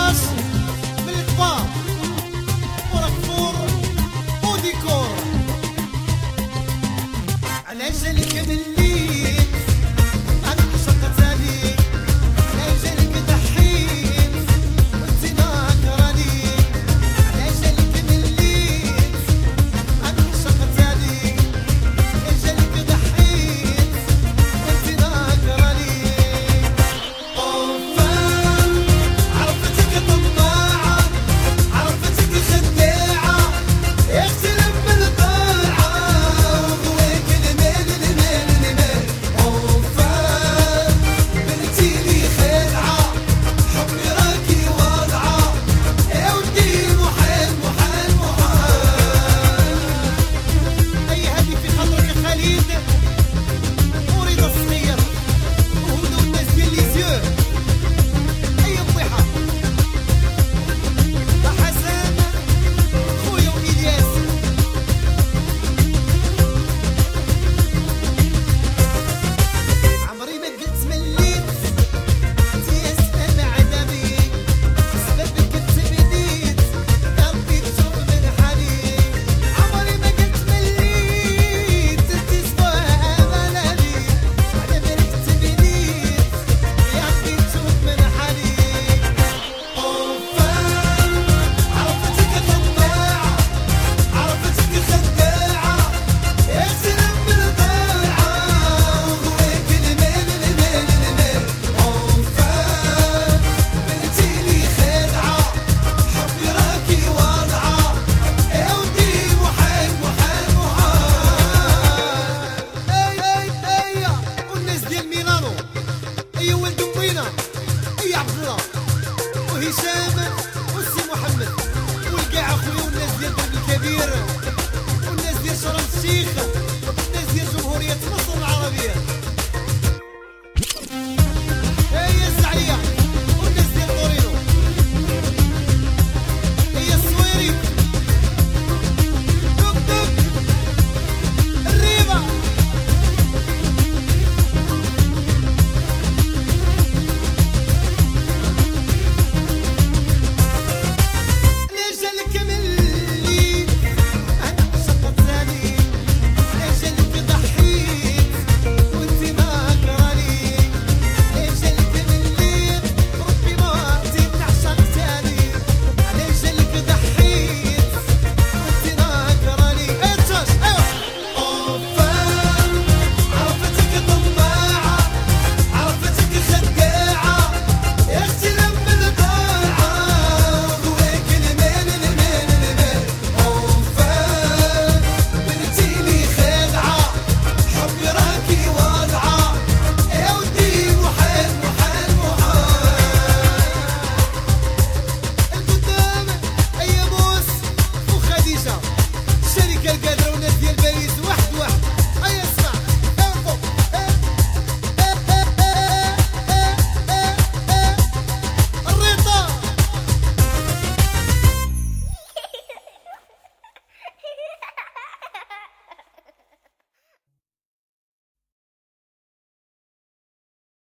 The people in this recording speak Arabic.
Dios. هشام وسي محمد والقاع اخويا والناس ديال الدرب الكبير والناس ديال شرم الشيخ.